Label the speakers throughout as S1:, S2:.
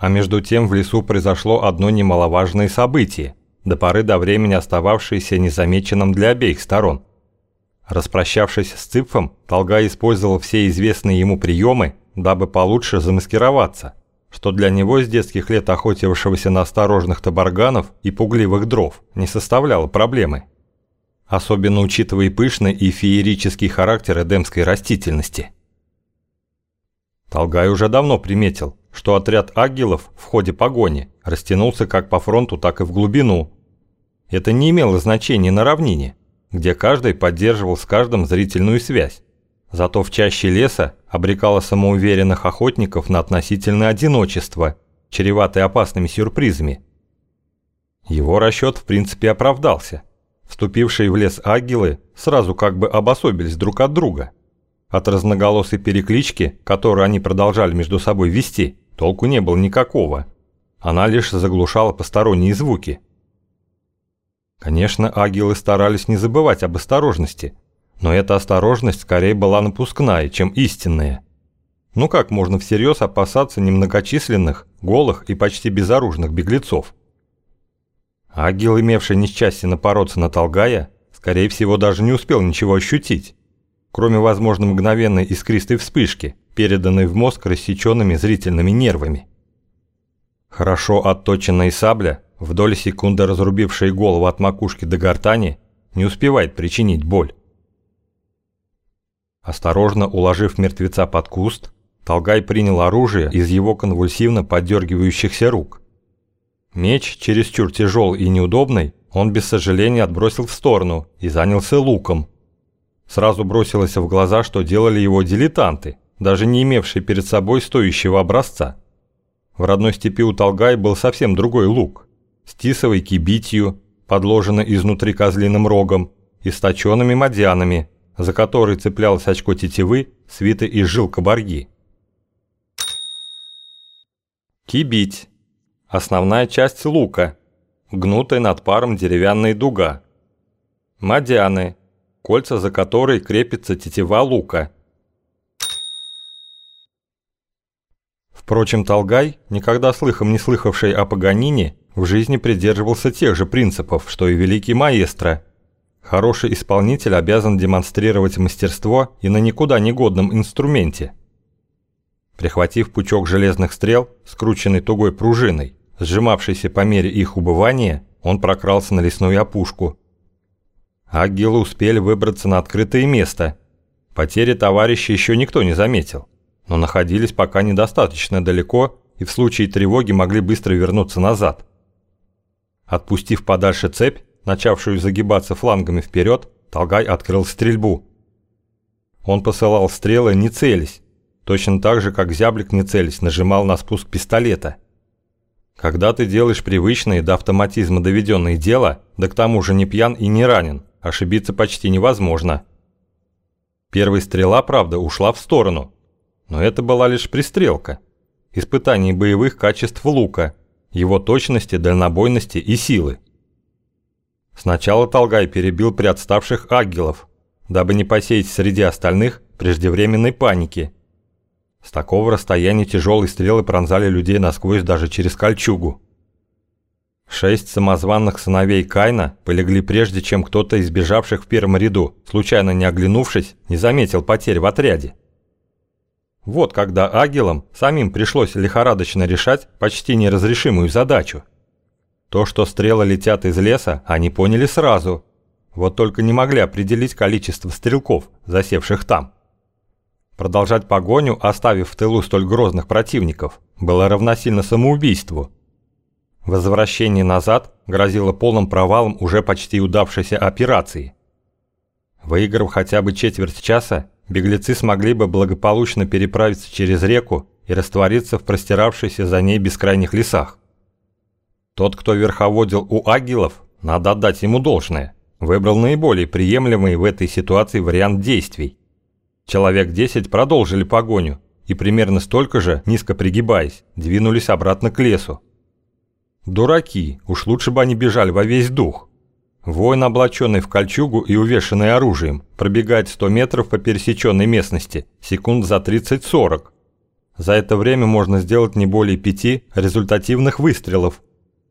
S1: А между тем в лесу произошло одно немаловажное событие, до поры до времени остававшееся незамеченным для обеих сторон. Распрощавшись с Цыпфом, Толгай использовал все известные ему приемы, дабы получше замаскироваться, что для него с детских лет охотившегося на осторожных табарганов и пугливых дров не составляло проблемы. Особенно учитывая пышный и феерический характер эдемской растительности. Толгай уже давно приметил, что отряд агилов в ходе погони растянулся как по фронту, так и в глубину. Это не имело значения на равнине, где каждый поддерживал с каждым зрительную связь. Зато в чаще леса обрекало самоуверенных охотников на относительное одиночество, чреватое опасными сюрпризами. Его расчет в принципе оправдался. Вступившие в лес агилы сразу как бы обособились друг от друга. От разноголосой переклички, которую они продолжали между собой вести, толку не было никакого. Она лишь заглушала посторонние звуки – Конечно, агилы старались не забывать об осторожности, но эта осторожность скорее была напускная, чем истинная. Ну как можно всерьез опасаться немногочисленных, голых и почти безоружных беглецов? Агил, имевший несчастье напороться на Толгая, скорее всего даже не успел ничего ощутить, кроме, возможно, мгновенной искристой вспышки, переданной в мозг рассеченными зрительными нервами. Хорошо отточенная сабля – в доли секунды разрубившая голову от макушки до гортани, не успевает причинить боль. Осторожно уложив мертвеца под куст, Толгай принял оружие из его конвульсивно поддергивающихся рук. Меч, чересчур тяжелый и неудобный, он без сожаления отбросил в сторону и занялся луком. Сразу бросилось в глаза, что делали его дилетанты, даже не имевшие перед собой стоящего образца. В родной степи у Толгай был совсем другой лук – с тисовой кибитью, подложенной изнутри козлиным рогом, и с точеными мадьянами, за которые цеплялось очко тетивы, свиты из жил кабарги. Кибить. Основная часть лука, гнутая над паром деревянная дуга. Мадяны, кольца за которые крепится тетива лука. Впрочем, Толгай, никогда слыхом не слыхавший о Паганине, в жизни придерживался тех же принципов, что и великий маэстро. Хороший исполнитель обязан демонстрировать мастерство и на никуда негодном инструменте. Прихватив пучок железных стрел, скрученный тугой пружиной, сжимавшийся по мере их убывания, он прокрался на лесную опушку. Агилы успели выбраться на открытое место. Потери товарища еще никто не заметил, но находились пока недостаточно далеко и в случае тревоги могли быстро вернуться назад. Отпустив подальше цепь, начавшую загибаться флангами вперед, Толгай открыл стрельбу. Он посылал стрелы не целясь, точно так же, как зяблик не целясь нажимал на спуск пистолета. Когда ты делаешь привычные до автоматизма доведенные дела, да к тому же не пьян и не ранен, ошибиться почти невозможно. Первая стрела, правда, ушла в сторону, но это была лишь пристрелка. Испытание боевых качеств лука – его точности, дальнобойности и силы. Сначала Толгай перебил приотставших агелов, дабы не посеять среди остальных преждевременной паники. С такого расстояния тяжелые стрелы пронзали людей насквозь даже через кольчугу. Шесть самозванных сыновей Кайна полегли прежде, чем кто-то из бежавших в первом ряду, случайно не оглянувшись, не заметил потерь в отряде. Вот когда агилам самим пришлось лихорадочно решать почти неразрешимую задачу. То, что стрелы летят из леса, они поняли сразу. Вот только не могли определить количество стрелков, засевших там. Продолжать погоню, оставив в тылу столь грозных противников, было равносильно самоубийству. Возвращение назад грозило полным провалом уже почти удавшейся операции. Выиграв хотя бы четверть часа, беглецы смогли бы благополучно переправиться через реку и раствориться в простиравшейся за ней бескрайних лесах. Тот, кто верховодил у агилов, надо отдать ему должное, выбрал наиболее приемлемый в этой ситуации вариант действий. Человек 10 продолжили погоню и примерно столько же, низко пригибаясь, двинулись обратно к лесу. Дураки, уж лучше бы они бежали во весь дух. Воин, облаченный в кольчугу и увешанный оружием, пробегает 100 метров по пересеченной местности, секунд за 30-40. За это время можно сделать не более пяти результативных выстрелов.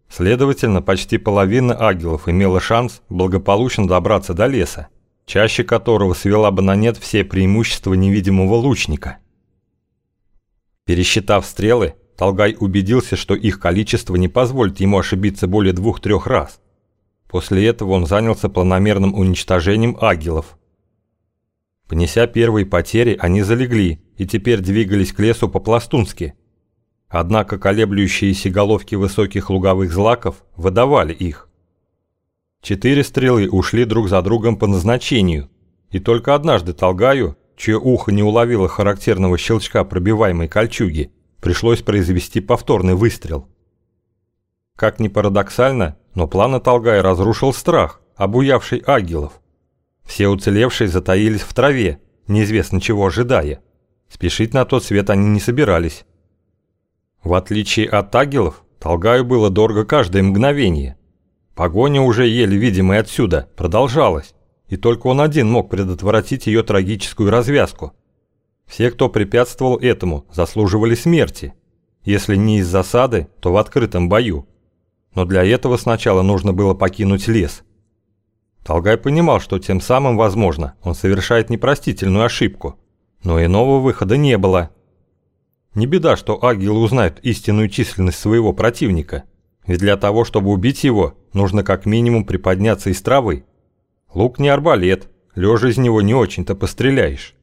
S1: Следовательно, почти половина агилов имела шанс благополучно добраться до леса, чаще которого свела бы на нет все преимущества невидимого лучника. Пересчитав стрелы, Толгай убедился, что их количество не позволит ему ошибиться более двух-трех раз. После этого он занялся планомерным уничтожением агилов. Понеся первые потери, они залегли и теперь двигались к лесу по-пластунски. Однако колеблющиеся головки высоких луговых злаков выдавали их. Четыре стрелы ушли друг за другом по назначению, и только однажды Толгаю, чье ухо не уловило характерного щелчка пробиваемой кольчуги, пришлось произвести повторный выстрел. Как ни парадоксально, но планы Толгая разрушил страх, обуявший агилов. Все уцелевшие затаились в траве, неизвестно чего ожидая. Спешить на тот свет они не собирались. В отличие от агилов, Толгаю было дорого каждое мгновение. Погоня уже еле видимая отсюда продолжалась, и только он один мог предотвратить ее трагическую развязку. Все, кто препятствовал этому, заслуживали смерти. Если не из засады, то в открытом бою. Но для этого сначала нужно было покинуть лес. Толгай понимал, что тем самым, возможно, он совершает непростительную ошибку. Но иного выхода не было. Не беда, что агилы узнают истинную численность своего противника. Ведь для того, чтобы убить его, нужно как минимум приподняться из травы. Лук не арбалет, лежа из него не очень-то постреляешь.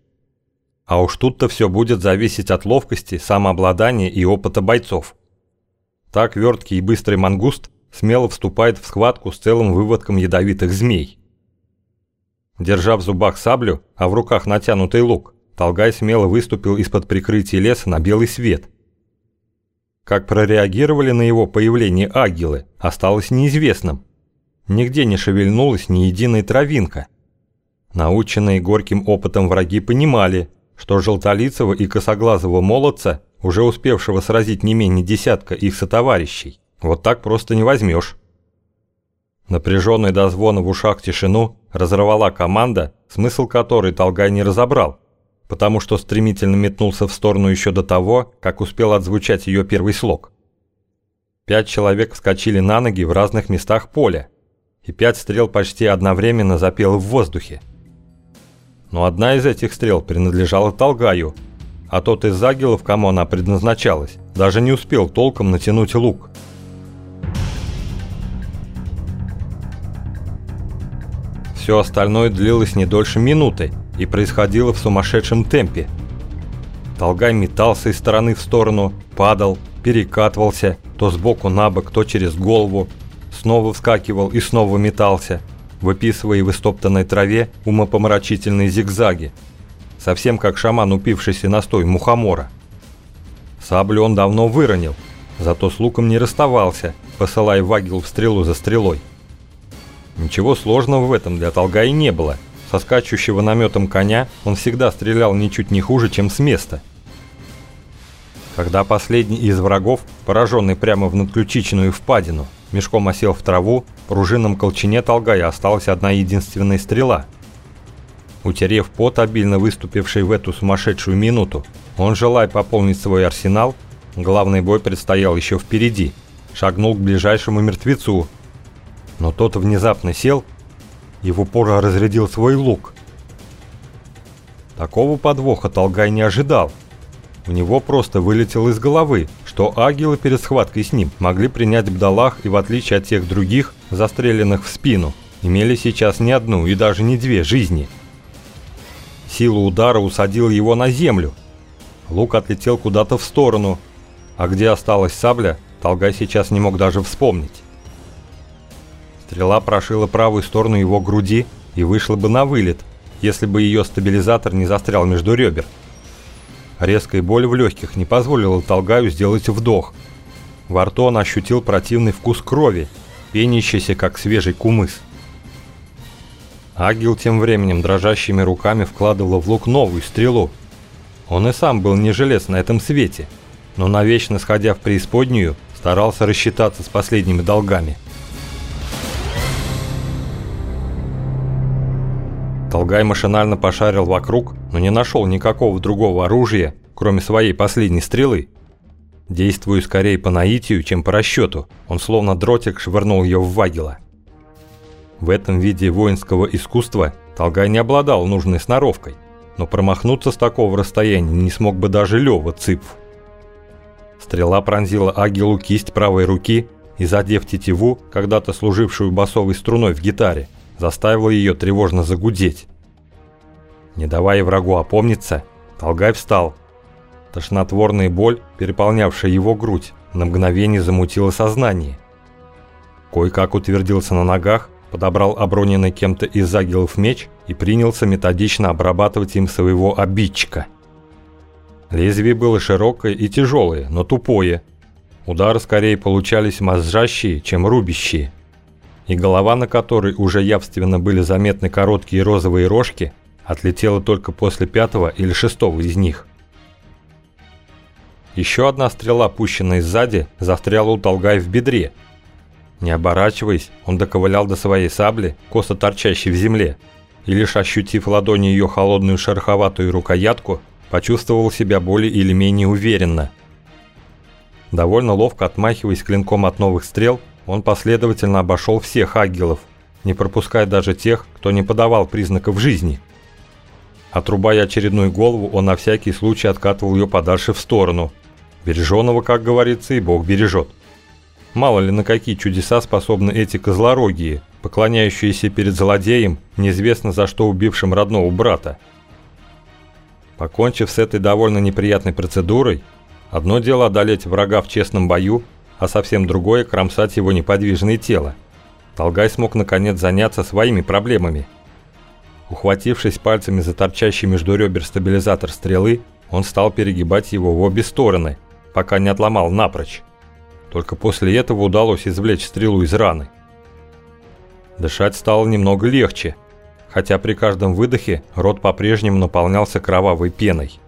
S1: А уж тут-то все будет зависеть от ловкости, самообладания и опыта бойцов. Так верткий и быстрый мангуст смело вступает в схватку с целым выводком ядовитых змей. Держа в зубах саблю, а в руках натянутый лук, Толгай смело выступил из-под прикрытия леса на белый свет. Как прореагировали на его появление агилы, осталось неизвестным. Нигде не шевельнулась ни единой травинка. Наученные горьким опытом враги понимали, что желтолицего и косоглазого молодца, уже успевшего сразить не менее десятка их сотоварищей, вот так просто не возьмешь. Напряженный до звона в ушах тишину разорвала команда, смысл которой Толгай не разобрал, потому что стремительно метнулся в сторону еще до того, как успел отзвучать ее первый слог. Пять человек вскочили на ноги в разных местах поля, и пять стрел почти одновременно запел в воздухе. Но одна из этих стрел принадлежала Толгаю, а тот из агилов, кому она предназначалась, даже не успел толком натянуть лук. Все остальное длилось не дольше минуты и происходило в сумасшедшем темпе. Толгай метался из стороны в сторону, падал, перекатывался, то сбоку на бок, то через голову, снова вскакивал и снова метался – выписывая в истоптанной траве умопомрачительные зигзаги, совсем как шаман, упившийся настой мухомора. Саблю он давно выронил, зато с луком не расставался, посылая вагил в стрелу за стрелой. Ничего сложного в этом для Толгаи не было. Со скачущего наметом коня он всегда стрелял ничуть не хуже, чем с места. Когда последний из врагов, пораженный прямо в надключичную впадину, мешком осел в траву, пружинном колчине Толгая осталась одна единственная стрела. Утерев пот, обильно выступивший в эту сумасшедшую минуту, он, желая пополнить свой арсенал, главный бой предстоял еще впереди, шагнул к ближайшему мертвецу. Но тот внезапно сел и в упор разрядил свой лук. Такого подвоха Толгай не ожидал – у него просто вылетело из головы, что агилы перед схваткой с ним могли принять бдалах и в отличие от тех других, застреленных в спину, имели сейчас не одну и даже не две жизни. Сила удара усадила его на землю. Лук отлетел куда-то в сторону, а где осталась сабля, Толгай сейчас не мог даже вспомнить. Стрела прошила правую сторону его груди и вышла бы на вылет, если бы ее стабилизатор не застрял между ребер. Резкая боль в легких не позволила Толгаю сделать вдох. Во рту он ощутил противный вкус крови, пенящийся, как свежий кумыс. Агил тем временем дрожащими руками вкладывал в лук новую стрелу. Он и сам был не желез на этом свете, но навечно сходя в преисподнюю, старался рассчитаться с последними долгами. Толгай машинально пошарил вокруг, но не нашел никакого другого оружия кроме своей последней стрелы. Действуя скорее по наитию, чем по расчету, он словно дротик швырнул ее в вагила. В этом виде воинского искусства Толгай не обладал нужной сноровкой, но промахнуться с такого расстояния не смог бы даже Лёва Цыпф. Стрела пронзила Агилу кисть правой руки и, задев тетиву, когда-то служившую басовой струной в гитаре, заставила ее тревожно загудеть. Не давая врагу опомниться, Толгай встал. Тошнотворная боль, переполнявшая его грудь, на мгновение замутила сознание. Кое-как утвердился на ногах, подобрал оброненный кем-то из агилов меч и принялся методично обрабатывать им своего обидчика. Лезвие было широкое и тяжелое, но тупое. Удары скорее получались мозжащие, чем рубящие. И голова, на которой уже явственно были заметны короткие розовые рожки, отлетела только после пятого или шестого из них. Еще одна стрела, пущенная сзади, застряла у Толгая в бедре. Не оборачиваясь, он доковылял до своей сабли, косо торчащей в земле, и лишь ощутив ладонью ее холодную шероховатую рукоятку, почувствовал себя более или менее уверенно. Довольно ловко отмахиваясь клинком от новых стрел, он последовательно обошел всех агилов, не пропуская даже тех, кто не подавал признаков жизни. Отрубая очередную голову, он на всякий случай откатывал ее подальше в сторону. Береженого, как говорится, и Бог бережет. Мало ли на какие чудеса способны эти козлорогие, поклоняющиеся перед злодеем, неизвестно за что убившим родного брата. Покончив с этой довольно неприятной процедурой, одно дело одолеть врага в честном бою, а совсем другое – кромсать его неподвижное тело. Толгай смог наконец заняться своими проблемами. Ухватившись пальцами за торчащий между ребер стабилизатор стрелы, он стал перегибать его в обе стороны, пока не отломал напрочь. Только после этого удалось извлечь стрелу из раны. Дышать стало немного легче, хотя при каждом выдохе рот по-прежнему наполнялся кровавой пеной.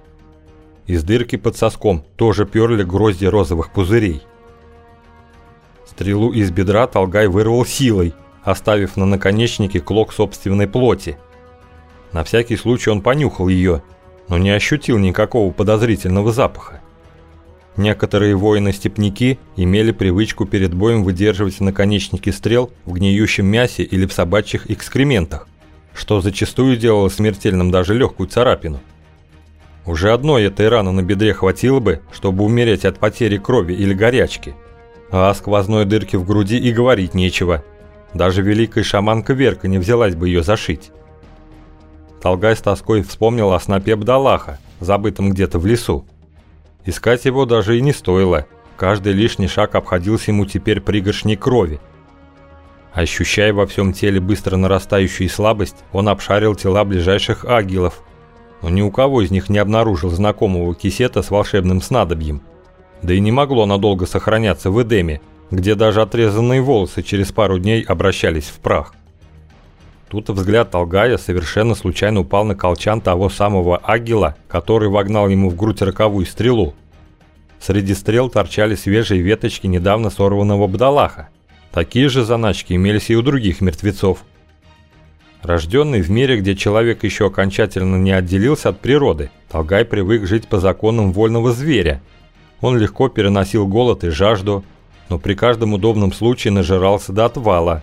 S1: Из дырки под соском тоже перли грозди розовых пузырей. Стрелу из бедра Толгай вырвал силой, оставив на наконечнике клок собственной плоти. На всякий случай он понюхал ее, но не ощутил никакого подозрительного запаха. Некоторые воины-степняки имели привычку перед боем выдерживать наконечники стрел в гниющем мясе или в собачьих экскрементах, что зачастую делало смертельным даже легкую царапину. Уже одной этой раны на бедре хватило бы, чтобы умереть от потери крови или горячки – а о сквозной дырке в груди и говорить нечего. Даже великая шаманка Верка не взялась бы ее зашить. Толгай с тоской вспомнил о снопе Бдалаха, забытом где-то в лесу. Искать его даже и не стоило. Каждый лишний шаг обходился ему теперь пригоршней крови. Ощущая во всем теле быстро нарастающую слабость, он обшарил тела ближайших агилов, но ни у кого из них не обнаружил знакомого кисета с волшебным снадобьем – да и не могло надолго сохраняться в Эдеме, где даже отрезанные волосы через пару дней обращались в прах. Тут взгляд Алгая совершенно случайно упал на колчан того самого агила, который вогнал ему в грудь роковую стрелу. Среди стрел торчали свежие веточки недавно сорванного бдалаха. Такие же заначки имелись и у других мертвецов. Рожденный в мире, где человек еще окончательно не отделился от природы, Талгай привык жить по законам вольного зверя – он легко переносил голод и жажду, но при каждом удобном случае нажирался до отвала.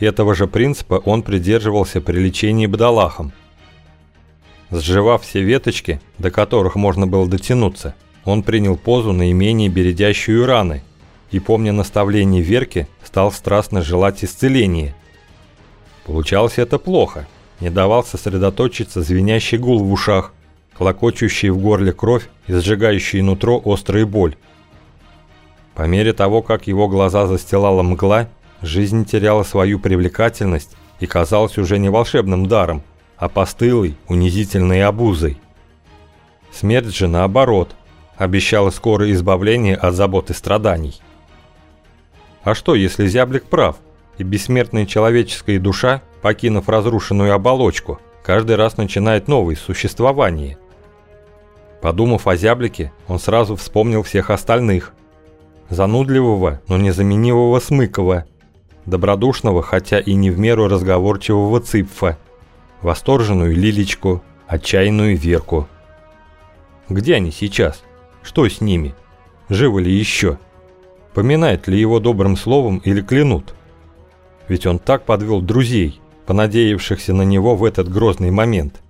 S1: Этого же принципа он придерживался при лечении бдалахом. Сживав все веточки, до которых можно было дотянуться, он принял позу наименее бередящую раны и, помня наставление Верки, стал страстно желать исцеления. Получалось это плохо, не давал сосредоточиться звенящий гул в ушах, клокочущие в горле кровь и сжигающие нутро острая боль. По мере того, как его глаза застилала мгла, жизнь теряла свою привлекательность и казалась уже не волшебным даром, а постылой, унизительной обузой. Смерть же, наоборот, обещала скорое избавление от забот и страданий. А что, если зяблик прав, и бессмертная человеческая душа, покинув разрушенную оболочку, каждый раз начинает новое существование – Подумав о зяблике, он сразу вспомнил всех остальных. Занудливого, но незаменимого Смыкова, добродушного, хотя и не в меру разговорчивого Цыпфа, восторженную Лилечку, отчаянную Верку. Где они сейчас? Что с ними? Живы ли еще? Поминают ли его добрым словом или клянут? Ведь он так подвел друзей, понадеявшихся на него в этот грозный момент.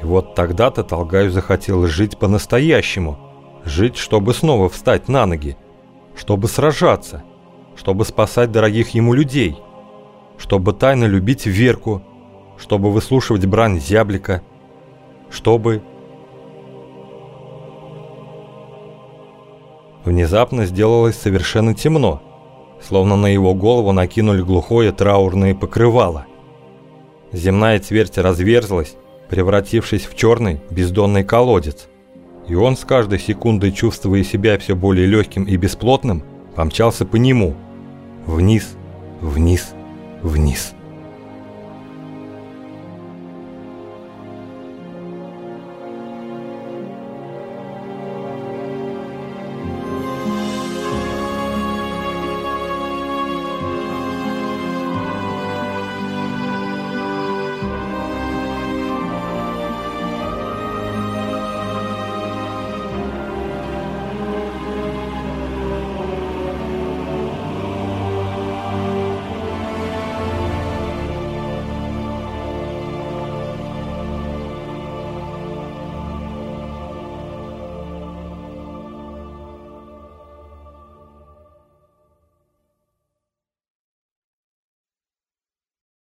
S1: И вот тогда-то Толгаю захотелось жить по-настоящему. Жить, чтобы снова встать на ноги. Чтобы сражаться. Чтобы спасать дорогих ему людей. Чтобы тайно любить Верку. Чтобы выслушивать брань зяблика. Чтобы... Внезапно сделалось совершенно темно. Словно на его голову накинули глухое траурное покрывало. Земная твердь разверзлась, превратившись в черный бездонный колодец. И он с каждой секундой, чувствуя себя все более легким и бесплотным, помчался по нему. Вниз, вниз, вниз.